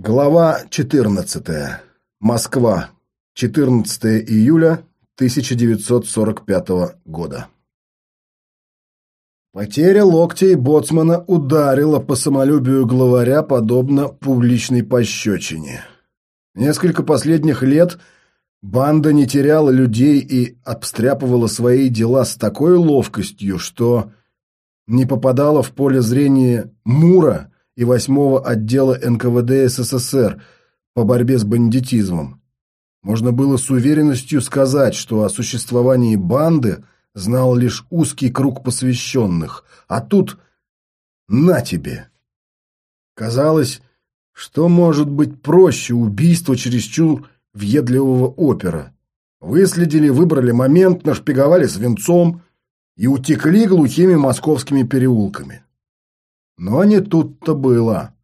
Глава 14. Москва. 14 июля 1945 года. Потеря локтей боцмана ударила по самолюбию главаря подобно публичной пощечине. Несколько последних лет банда не теряла людей и обстряпывала свои дела с такой ловкостью, что не попадала в поле зрения Мура – и 8-го отдела НКВД СССР по борьбе с бандитизмом. Можно было с уверенностью сказать, что о существовании банды знал лишь узкий круг посвященных, а тут на тебе. Казалось, что может быть проще убийства чересчур въедливого опера. Выследили, выбрали момент, нашпиговали свинцом и утекли глухими московскими переулками. Но не тут-то было.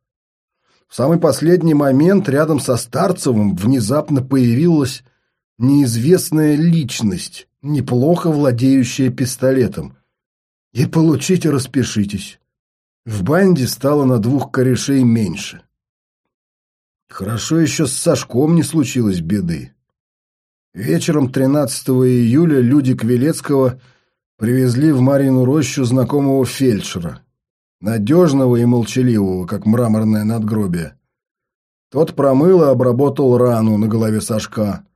В самый последний момент рядом со Старцевым внезапно появилась неизвестная личность, неплохо владеющая пистолетом. И получите, распишитесь. В банде стало на двух корешей меньше. Хорошо еще с Сашком не случилось беды. Вечером 13 июля люди Квилецкого привезли в Марину рощу знакомого фельдшера надежного и молчаливого, как мраморное надгробие. Тот промыл и обработал рану на голове Сашка,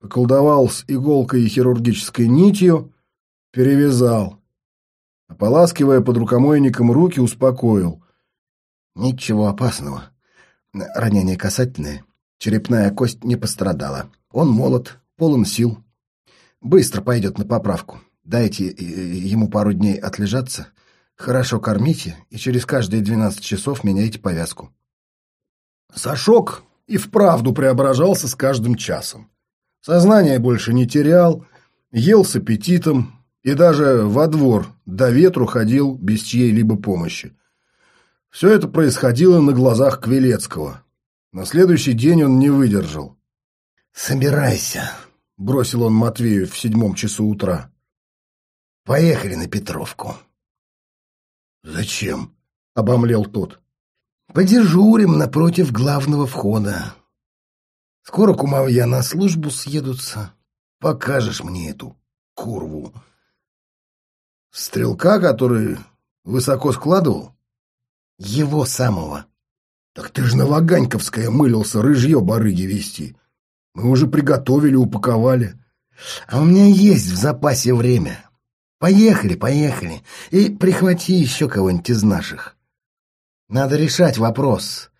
поколдовал с иголкой и хирургической нитью, перевязал. Ополаскивая под рукомойником руки, успокоил. Ничего опасного. Ранение касательное. Черепная кость не пострадала. Он молод, полон сил. Быстро пойдет на поправку. Дайте э, ему пару дней отлежаться — Хорошо кормите и через каждые двенадцать часов меняйте повязку. Сашок и вправду преображался с каждым часом. Сознание больше не терял, ел с аппетитом и даже во двор до ветру ходил без чьей-либо помощи. Все это происходило на глазах Квилецкого. На следующий день он не выдержал. «Собирайся», — бросил он Матвею в седьмом часу утра. «Поехали на Петровку». «Зачем?» — обомлел тот. «Подежурим напротив главного входа. Скоро кумовья на службу съедутся. Покажешь мне эту курву». «Стрелка, который высоко складывал?» «Его самого». «Так ты ж на Ваганьковское мылился рыжье барыги вести. Мы уже приготовили, упаковали». «А у меня есть в запасе время. Поехали, поехали. И прихвати еще кого-нибудь из наших. Надо решать вопрос.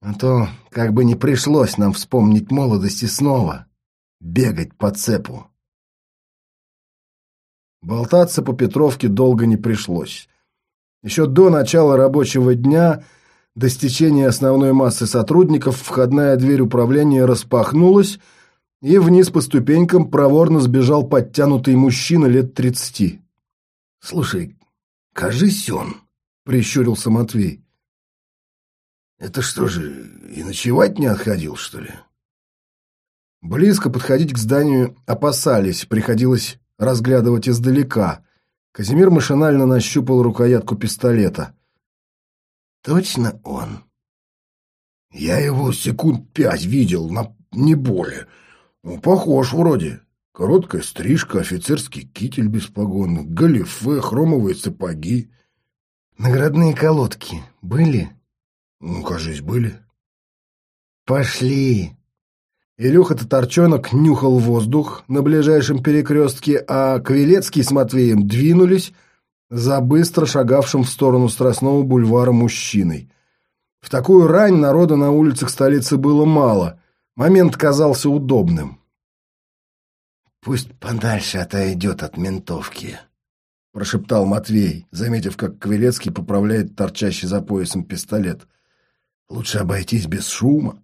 А то как бы не пришлось нам вспомнить молодость и снова бегать по цепу. Болтаться по Петровке долго не пришлось. Еще до начала рабочего дня, до стечения основной массы сотрудников, входная дверь управления распахнулась, и вниз по ступенькам проворно сбежал подтянутый мужчина лет тридцати. «Слушай, кажись он», — прищурился Матвей. «Это что же, и ночевать не отходил, что ли?» Близко подходить к зданию опасались, приходилось разглядывать издалека. Казимир машинально нащупал рукоятку пистолета. «Точно он?» «Я его секунд пять видел, на... не более. Ну, похож вроде. Короткая стрижка, офицерский китель без погон, галифе, хромовые сапоги. Наградные колодки были? Ну, кажись, были. Пошли. Илюха Татарчонок нюхал воздух на ближайшем перекрестке, а Квилецкий с Матвеем двинулись за быстро шагавшим в сторону Страстного бульвара мужчиной. В такую рань народа на улицах столицы было мало — Момент казался удобным. «Пусть подальше отойдет от ментовки», — прошептал Матвей, заметив, как Квилецкий поправляет торчащий за поясом пистолет. «Лучше обойтись без шума».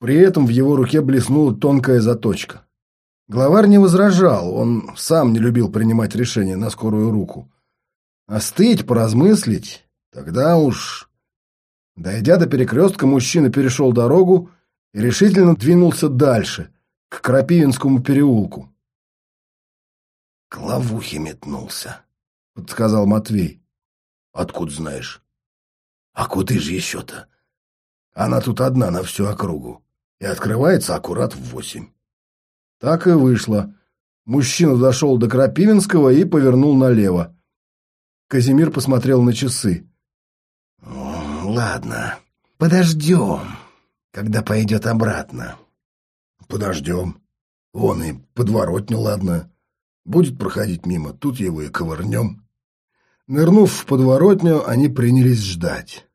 При этом в его руке блеснула тонкая заточка. Главарь не возражал, он сам не любил принимать решения на скорую руку. Остыть, поразмыслить, тогда уж... Дойдя до перекрестка, мужчина перешел дорогу и решительно двинулся дальше, к Крапивинскому переулку. «К ловухе метнулся», — подсказал Матвей. «Откуда знаешь?» «А куда же еще-то?» Она тут одна на всю округу. И открывается аккурат в восемь. Так и вышло. Мужчина дошел до Крапивинского и повернул налево. Казимир посмотрел на часы. «Ладно, подождем, когда пойдет обратно». «Подождем. Вон и подворотня, ладно. Будет проходить мимо, тут его и ковырнем». Нырнув в подворотню, они принялись ждать.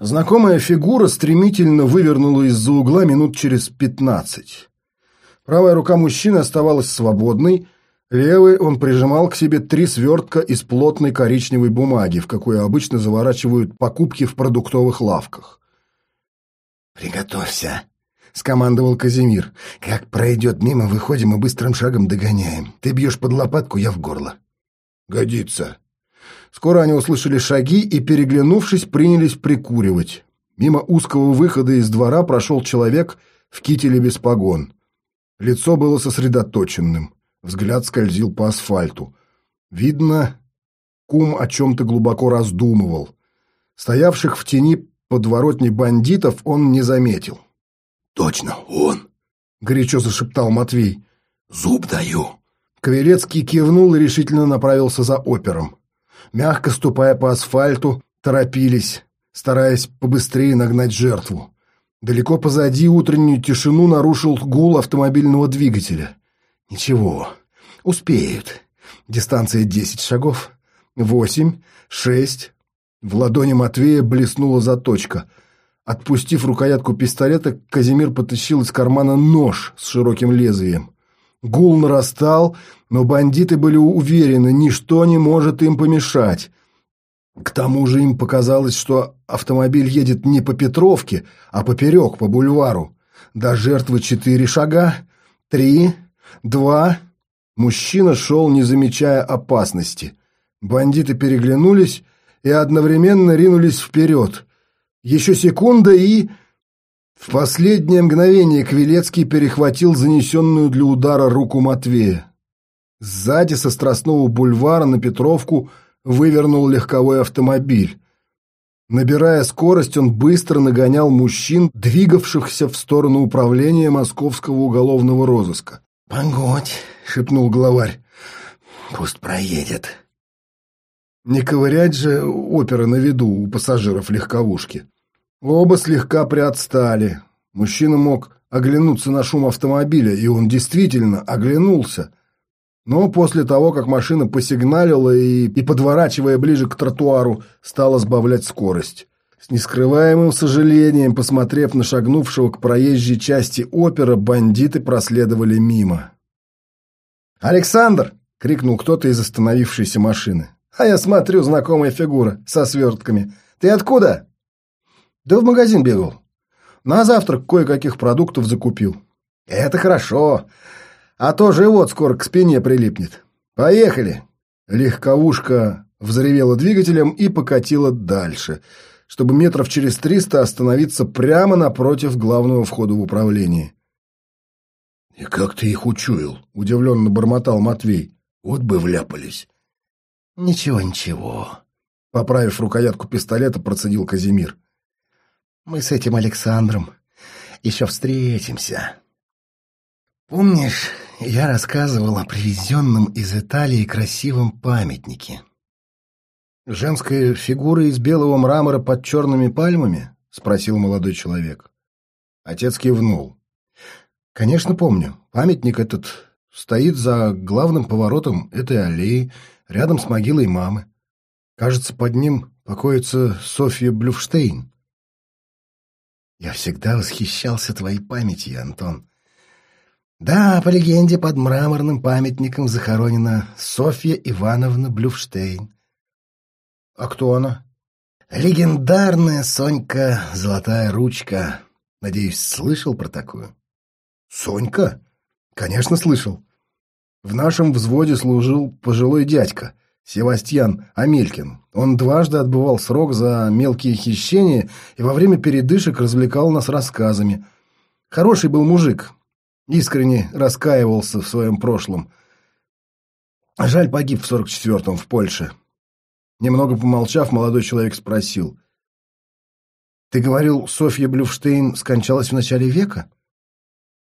Знакомая фигура стремительно вывернула из-за угла минут через пятнадцать. Правая рука мужчины оставалась свободной, левой он прижимал к себе три свертка из плотной коричневой бумаги, в какую обычно заворачивают покупки в продуктовых лавках. «Приготовься», — скомандовал Казимир. «Как пройдет мимо, выходим и быстрым шагом догоняем. Ты бьешь под лопатку, я в горло». «Годится». Скоро они услышали шаги и, переглянувшись, принялись прикуривать. Мимо узкого выхода из двора прошел человек в кителе без погон. Лицо было сосредоточенным, взгляд скользил по асфальту. Видно, кум о чем-то глубоко раздумывал. Стоявших в тени подворотни бандитов он не заметил. «Точно, он!» — горячо зашептал Матвей. «Зуб даю!» Кавелецкий кивнул и решительно направился за опером. Мягко ступая по асфальту, торопились, стараясь побыстрее нагнать жертву. Далеко позади утреннюю тишину нарушил гул автомобильного двигателя. Ничего, успеют. Дистанция десять шагов. Восемь, шесть. В ладони Матвея блеснула заточка. Отпустив рукоятку пистолета, Казимир потащил из кармана нож с широким лезвием. Гул нарастал, но бандиты были уверены, ничто не может им помешать. К тому же им показалось, что автомобиль едет не по Петровке, а поперек, по бульвару. До жертвы четыре шага, три, два. Мужчина шел, не замечая опасности. Бандиты переглянулись и одновременно ринулись вперед. Еще секунда и... В последнее мгновение Квилецкий перехватил занесенную для удара руку Матвея. Сзади со Страстного бульвара на Петровку вывернул легковой автомобиль. Набирая скорость, он быстро нагонял мужчин, двигавшихся в сторону управления московского уголовного розыска. «Погодь», — шепнул главарь, — «пусть проедет». Не ковырять же опера на виду у пассажиров легковушки. Оба слегка приотстали. Мужчина мог оглянуться на шум автомобиля, и он действительно оглянулся. Но после того, как машина посигналила и, и, подворачивая ближе к тротуару, стала сбавлять скорость. С нескрываемым сожалением, посмотрев на шагнувшего к проезжей части опера, бандиты проследовали мимо. «Александр!» — крикнул кто-то из остановившейся машины. «А я смотрю, знакомая фигура со свертками. Ты откуда?» Да в магазин бегал. На завтрак кое-каких продуктов закупил. Это хорошо. А то живот скоро к спине прилипнет. Поехали. Легковушка взревела двигателем и покатила дальше, чтобы метров через триста остановиться прямо напротив главного входа в управление. «И как ты их учуял?» — удивленно бормотал Матвей. «Вот бы вляпались». «Ничего, ничего», — поправив рукоятку пистолета, процедил Казимир. Мы с этим Александром еще встретимся. Помнишь, я рассказывал о привезенном из Италии красивом памятнике? «Женская фигура из белого мрамора под черными пальмами?» — спросил молодой человек. Отец кивнул. «Конечно, помню. Памятник этот стоит за главным поворотом этой аллеи, рядом с могилой мамы. Кажется, под ним покоится Софья Блюфштейн. Я всегда восхищался твоей памятью, Антон. Да, по легенде, под мраморным памятником захоронена Софья Ивановна Блюфштейн. А кто она? Легендарная Сонька Золотая Ручка. Надеюсь, слышал про такую? Сонька? Конечно, слышал. В нашем взводе служил пожилой дядька — Севастьян Амелькин. Он дважды отбывал срок за мелкие хищения и во время передышек развлекал нас рассказами. Хороший был мужик, искренне раскаивался в своем прошлом. Жаль, погиб в сорок четвертом в Польше. Немного помолчав, молодой человек спросил. Ты говорил, Софья Блюфштейн скончалась в начале века?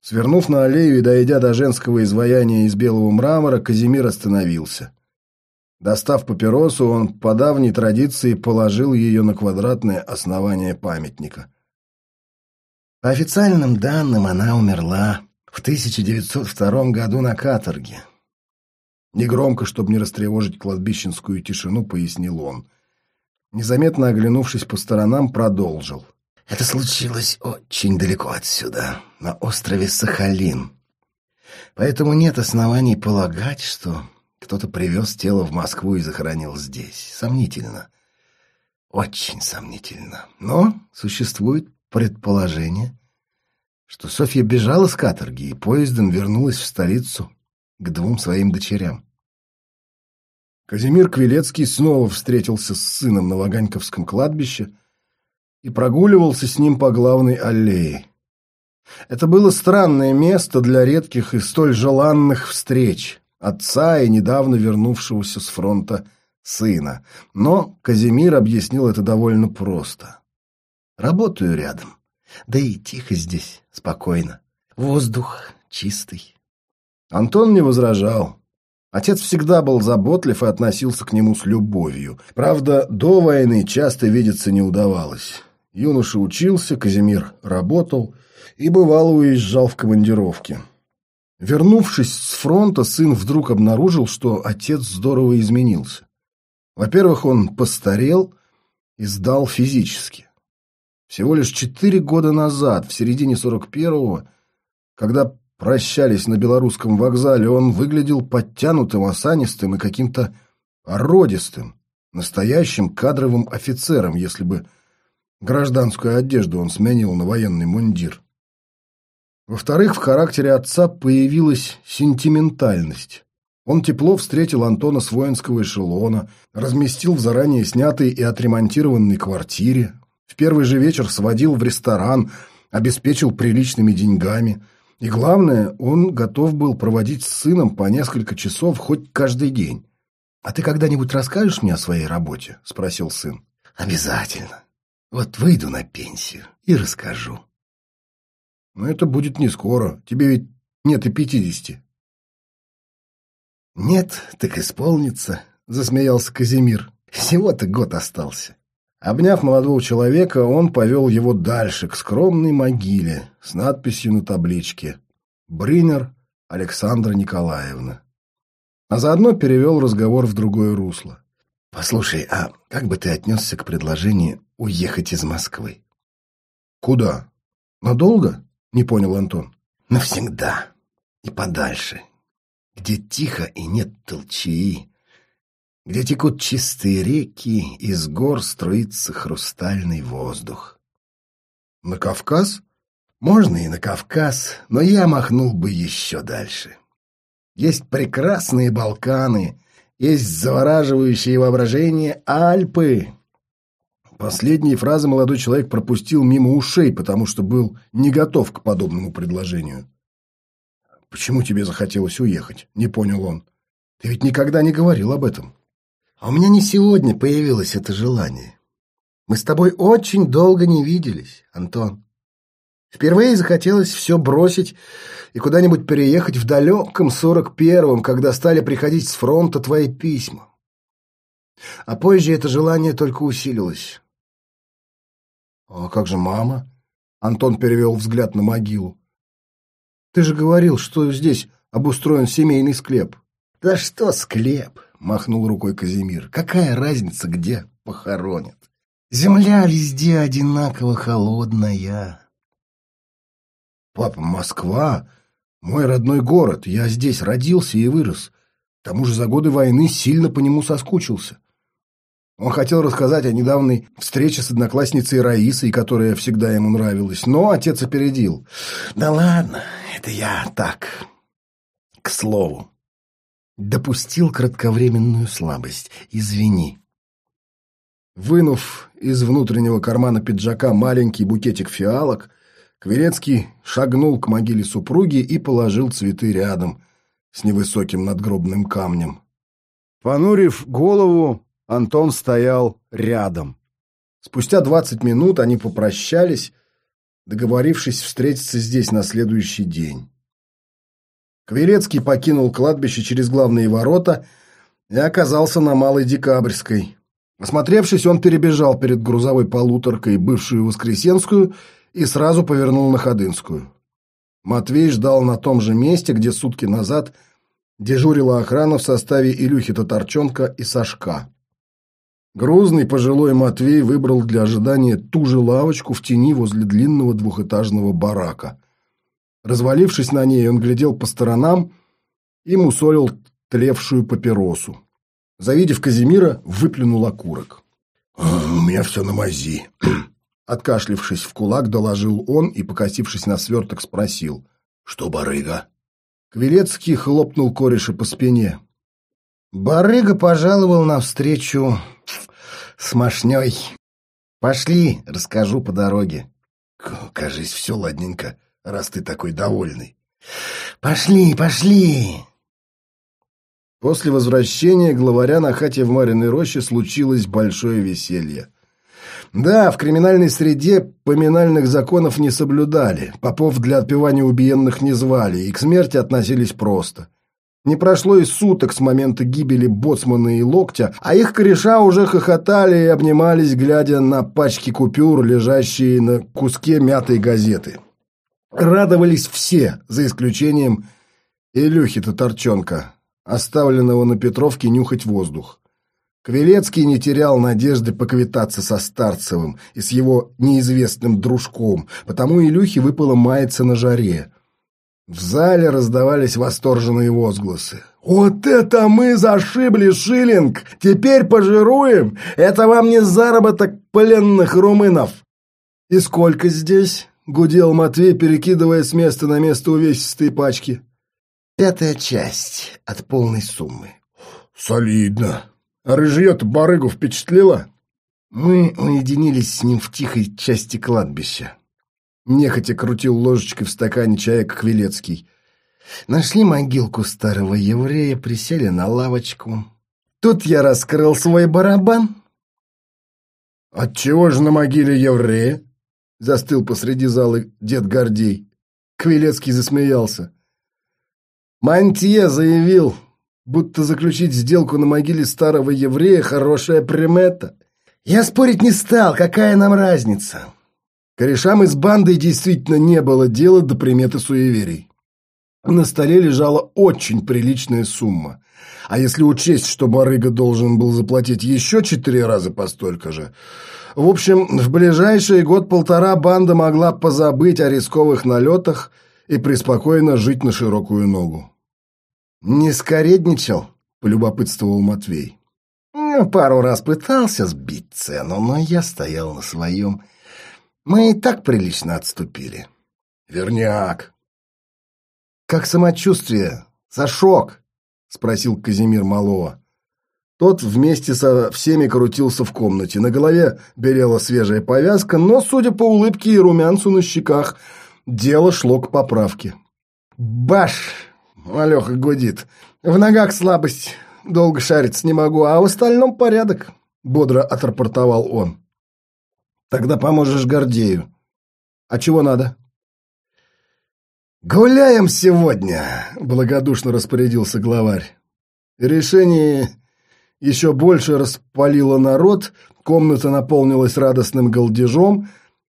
Свернув на аллею и дойдя до женского изваяния из белого мрамора, Казимир остановился. Достав папиросу, он по давней традиции положил ее на квадратное основание памятника. По официальным данным, она умерла в 1902 году на каторге. Негромко, чтобы не растревожить кладбищенскую тишину, пояснил он. Незаметно оглянувшись по сторонам, продолжил. Это случилось очень далеко отсюда, на острове Сахалин. Поэтому нет оснований полагать, что кто-то привез тело в Москву и захоронил здесь. Сомнительно. Очень сомнительно. Но существует предположение, что Софья бежала с каторги и поездом вернулась в столицу к двум своим дочерям. Казимир Квилецкий снова встретился с сыном на Ваганьковском кладбище и прогуливался с ним по главной аллее. Это было странное место для редких и столь желанных встреч отца и недавно вернувшегося с фронта сына. Но Казимир объяснил это довольно просто. «Работаю рядом. Да и тихо здесь, спокойно. Воздух чистый». Антон не возражал. Отец всегда был заботлив и относился к нему с любовью. Правда, до войны часто видеться не удавалось. Юноша учился, Казимир работал и бывало уезжал в командировки. Вернувшись с фронта, сын вдруг обнаружил, что отец здорово изменился. Во-первых, он постарел и сдал физически. Всего лишь четыре года назад, в середине 41-го, когда прощались на белорусском вокзале, он выглядел подтянутым, осанистым и каким-то породистым, настоящим кадровым офицером, если бы гражданскую одежду он сменил на военный мундир. Во-вторых, в характере отца появилась сентиментальность. Он тепло встретил Антона с воинского эшелона, разместил в заранее снятой и отремонтированной квартире, в первый же вечер сводил в ресторан, обеспечил приличными деньгами – и главное, он готов был проводить с сыном по несколько часов хоть каждый день. «А ты когда-нибудь расскажешь мне о своей работе?» — спросил сын. «Обязательно. Вот выйду на пенсию и расскажу». «Но это будет не скоро. Тебе ведь нет и пятидесяти». «Нет, так исполнится», — засмеялся Казимир. «Всего-то год остался». Обняв молодого человека, он повел его дальше, к скромной могиле с надписью на табличке «Бринер Александра Николаевна». А заодно перевел разговор в другое русло. «Послушай, а как бы ты отнесся к предложению уехать из Москвы?» «Куда? Надолго?» — не понял Антон. «Навсегда. И подальше. Где тихо и нет толчии, где текут чистые реки, из гор струится хрустальный воздух. На Кавказ? Можно и на Кавказ, но я махнул бы еще дальше. Есть прекрасные Балканы, есть завораживающее воображение Альпы. Последние фразы молодой человек пропустил мимо ушей, потому что был не готов к подобному предложению. «Почему тебе захотелось уехать?» — не понял он. «Ты ведь никогда не говорил об этом». А у меня не сегодня появилось это желание. Мы с тобой очень долго не виделись, Антон. Впервые захотелось все бросить и куда-нибудь переехать в далеком сорок первом, когда стали приходить с фронта твои письма. А позже это желание только усилилось. «А как же мама?» Антон перевел взгляд на могилу. «Ты же говорил, что здесь обустроен семейный склеп». «Да что склеп? — махнул рукой Казимир. «Какая разница, где похоронят? Земля везде одинаково холодная». «Папа, Москва — мой родной город. Я здесь родился и вырос. К тому же за годы войны сильно по нему соскучился». Он хотел рассказать о недавней встрече с одноклассницей Раисой, которая всегда ему нравилась, но отец опередил. «Да ладно, это я так, к слову». Допустил кратковременную слабость. Извини. Вынув из внутреннего кармана пиджака маленький букетик фиалок, Кверецкий шагнул к могиле супруги и положил цветы рядом с невысоким надгробным камнем. Понурив голову, Антон стоял рядом. Спустя двадцать минут они попрощались, договорившись встретиться здесь на следующий день. Кверецкий покинул кладбище через главные ворота и оказался на Малой Декабрьской. Осмотревшись, он перебежал перед грузовой полуторкой бывшую Воскресенскую и сразу повернул на Ходынскую. Матвей ждал на том же месте, где сутки назад дежурила охрана в составе Илюхи Татарченко и Сашка. Грузный пожилой Матвей выбрал для ожидания ту же лавочку в тени возле длинного двухэтажного барака. Развалившись на ней, он глядел по сторонам и мусолил тлевшую папиросу. Завидев Казимира, выплюнул окурок. «У меня все на мази». Откашлившись в кулак, доложил он и, покосившись на сверток, спросил. «Что, барыга?» Квилецкий хлопнул кореша по спине. Барыга пожаловал навстречу с мошней. Пошли, расскажу по дороге. Кажись, все ладненько, раз ты такой довольный. Пошли, пошли. После возвращения главаря на хате в Мариной роще случилось большое веселье. Да, в криминальной среде поминальных законов не соблюдали, попов для отпевания убиенных не звали и к смерти относились просто. Не прошло и суток с момента гибели боцмана и локтя, а их кореша уже хохотали и обнимались, глядя на пачки купюр, лежащие на куске мятой газеты. Радовались все, за исключением Илюхи Татарчонка, оставленного на Петровке нюхать воздух. Квилецкий не терял надежды поквитаться со Старцевым и с его неизвестным дружком, потому Илюхе выпало маяться на жаре. В зале раздавались восторженные возгласы. «Вот это мы зашибли шиллинг! Теперь пожируем! Это вам не заработок пленных румынов!» «И сколько здесь?» — гудел Матвей, перекидывая с места на место увесистые пачки. «Пятая часть от полной суммы». «Солидно!» А рыжье-то барыгу впечатлило? Мы уединились с ним в тихой части кладбища. Нехотя крутил ложечкой в стакане чая Квилецкий. Нашли могилку старого еврея, присели на лавочку. Тут я раскрыл свой барабан. «Отчего же на могиле еврея?» Застыл посреди зала дед Гордей. Квилецкий засмеялся. Мантье заявил, будто заключить сделку на могиле старого еврея – хорошая примета. Я спорить не стал, какая нам разница. Корешам из банды действительно не было дела до приметы суеверий. На столе лежала очень приличная сумма. А если учесть, что барыга должен был заплатить еще четыре раза по столько же... В общем, в ближайший год-полтора банда могла позабыть о рисковых налетах и преспокойно жить на широкую ногу. «Не скоредничал?» — полюбопытствовал Матвей. Ну, «Пару раз пытался сбить цену, но я стоял на своем. Мы и так прилично отступили». «Верняк». «Как самочувствие? Сашок?» — спросил Казимир Малова. Тот вместе со всеми крутился в комнате. На голове белела свежая повязка, но, судя по улыбке и румянцу на щеках, дело шло к поправке. «Баш!» Алёха гудит. В ногах слабость, долго шариться не могу, а в остальном порядок, бодро отрапортовал он. Тогда поможешь Гордею. А чего надо? «Гуляем сегодня!» – благодушно распорядился главарь. Решение еще больше распалило народ, комната наполнилась радостным голдежом,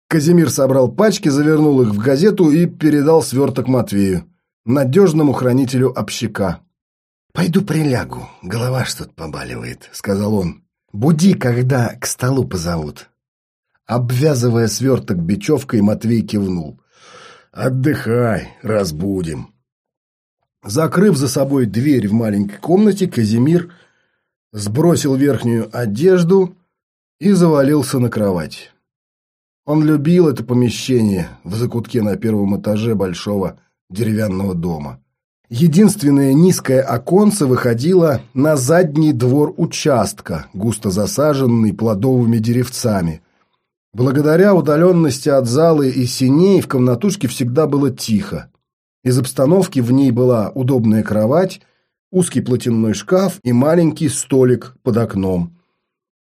Казимир собрал пачки, завернул их в газету и передал сверток Матвею надежному хранителю общака. «Пойду прилягу, голова что-то побаливает», — сказал он. «Буди, когда к столу позовут». Обвязывая сверток бечевкой, Матвей кивнул. «Отдыхай, разбудим». Закрыв за собой дверь в маленькой комнате, Казимир сбросил верхнюю одежду и завалился на кровать. Он любил это помещение в закутке на первом этаже большого деревянного дома. Единственное низкое оконце выходило на задний двор участка, густо засаженный плодовыми деревцами. Благодаря удаленности от залы и синей в комнатушке всегда было тихо. Из обстановки в ней была удобная кровать, узкий платяной шкаф и маленький столик под окном.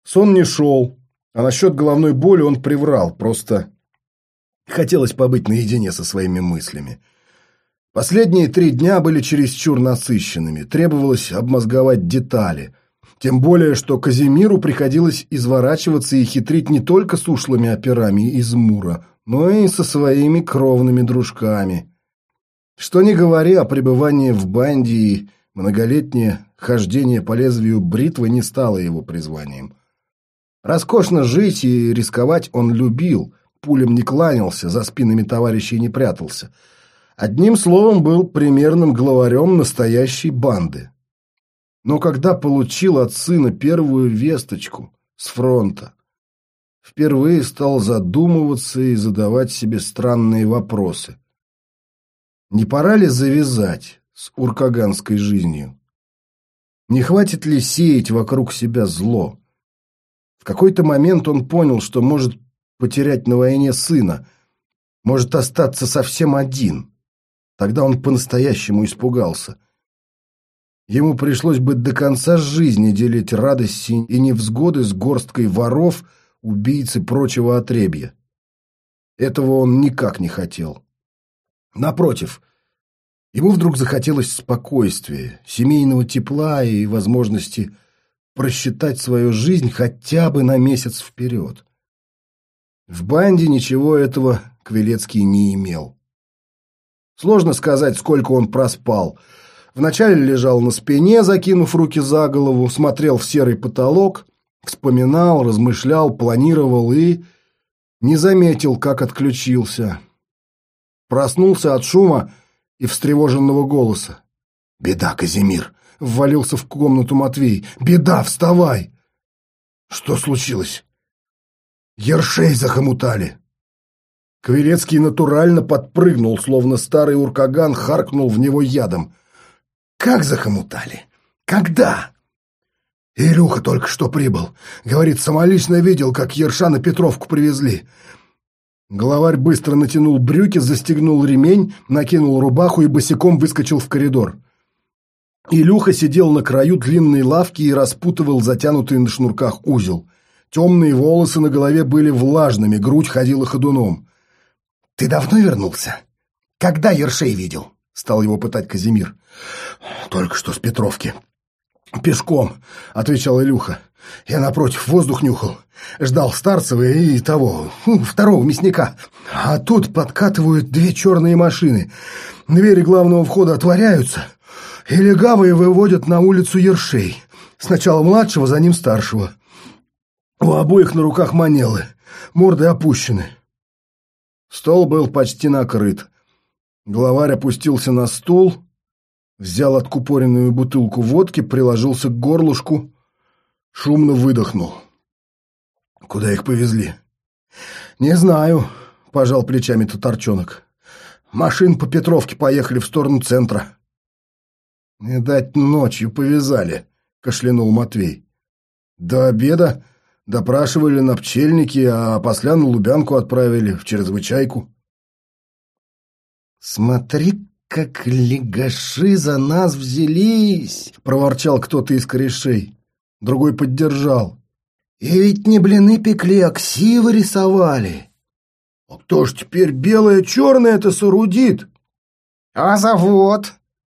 Сон не шел, А насчет головной боли он приврал, просто хотелось побыть наедине со своими мыслями. Последние три дня были чересчур насыщенными, требовалось обмозговать детали. Тем более, что Казимиру приходилось изворачиваться и хитрить не только с ушлыми операми из Мура, но и со своими кровными дружками. Что не говори о пребывании в банде и многолетнее хождение по лезвию бритвы не стало его призванием. Роскошно жить и рисковать он любил, пулем не кланялся, за спинами товарищей не прятался. Одним словом, был примерным главарем настоящей банды. Но когда получил от сына первую весточку с фронта, впервые стал задумываться и задавать себе странные вопросы. Не пора ли завязать с уркаганской жизнью? Не хватит ли сеять вокруг себя зло? В какой-то момент он понял, что может потерять на войне сына, может остаться совсем один. Тогда он по-настоящему испугался. Ему пришлось бы до конца жизни делить радости и невзгоды с горсткой воров, убийц и прочего отребья. Этого он никак не хотел. Напротив, Ему вдруг захотелось спокойствия, семейного тепла и возможности просчитать свою жизнь хотя бы на месяц вперед. В банде ничего этого Квилецкий не имел. Сложно сказать, сколько он проспал. Вначале лежал на спине, закинув руки за голову, смотрел в серый потолок, вспоминал, размышлял, планировал и... не заметил, как отключился. Проснулся от шума, и встревоженного голоса. «Беда, Казимир!» — ввалился в комнату Матвей. «Беда, вставай!» «Что случилось?» «Ершей захомутали!» Квилецкий натурально подпрыгнул, словно старый уркаган харкнул в него ядом. «Как захомутали? Когда?» «Илюха только что прибыл. Говорит, самолично видел, как Ерша на Петровку привезли. Главарь быстро натянул брюки, застегнул ремень, накинул рубаху и босиком выскочил в коридор. Илюха сидел на краю длинной лавки и распутывал затянутый на шнурках узел. Темные волосы на голове были влажными, грудь ходила ходуном. «Ты давно вернулся? Когда Ершей видел?» — стал его пытать Казимир. «Только что с Петровки». «Пешком», — отвечал Илюха. «Я напротив воздух нюхал. Ждал Старцева и того, ну, второго мясника. А тут подкатывают две черные машины. Двери главного входа отворяются, и легавые выводят на улицу ершей. Сначала младшего, за ним старшего. У обоих на руках манелы, морды опущены. Стол был почти накрыт. Главарь опустился на стул, взял откупоренную бутылку водки, приложился к горлышку, шумно выдохнул. Куда их повезли? Не знаю, пожал плечами татарчонок. Машин по Петровке поехали в сторону центра. Не дать ночью повязали, кашлянул Матвей. До обеда допрашивали на пчельнике, а после на Лубянку отправили в чрезвычайку. Смотри, как легаши за нас взялись, проворчал кто-то из корешей. Другой поддержал. И ведь не блины пекли, а ксивы рисовали. А кто ж теперь белое-черное-то соорудит? А завод?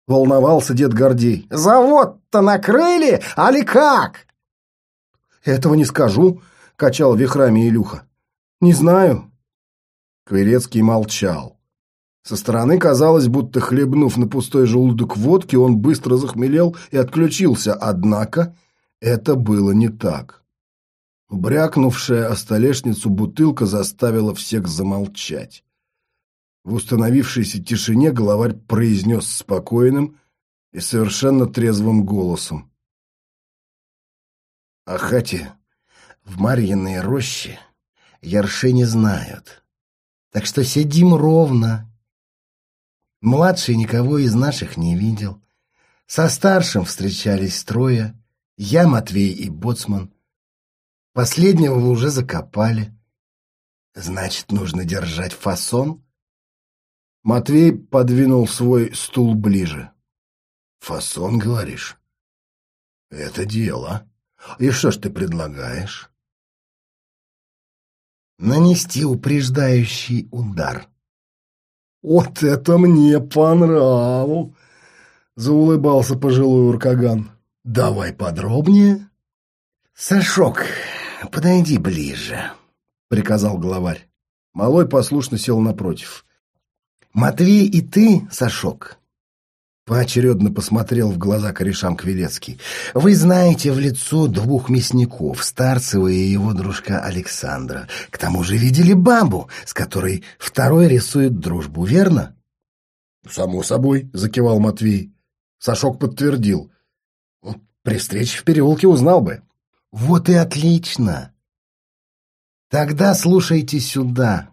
Волновался дед Гордей. Завод-то накрыли, али как? Этого не скажу, качал вихрами Илюха. Не знаю. Кверецкий молчал. Со стороны казалось, будто хлебнув на пустой желудок водки, он быстро захмелел и отключился, однако это было не так. Брякнувшая о столешницу бутылка заставила всех замолчать. В установившейся тишине главарь произнес спокойным и совершенно трезвым голосом. «О хате в Марьиной роще ярши не знают, так что сидим ровно. Младший никого из наших не видел. Со старшим встречались трое, я, Матвей и Боцман — Последнего вы уже закопали. Значит, нужно держать фасон? Матвей подвинул свой стул ближе. Фасон, говоришь? Это дело. И что ж ты предлагаешь? нанести упреждающий удар. «Вот это мне по нраву!» — заулыбался пожилой Уркаган. «Давай подробнее». «Сашок, подойди ближе», — приказал главарь. Малой послушно сел напротив. «Матвей и ты, Сашок, Поочередно посмотрел в глаза корешам Квилецкий. «Вы знаете в лицо двух мясников, Старцева и его дружка Александра. К тому же видели бабу, с которой второй рисует дружбу, верно?» «Само собой», — закивал Матвей. Сашок подтвердил. «При встрече в переулке узнал бы». «Вот и отлично. Тогда слушайте сюда,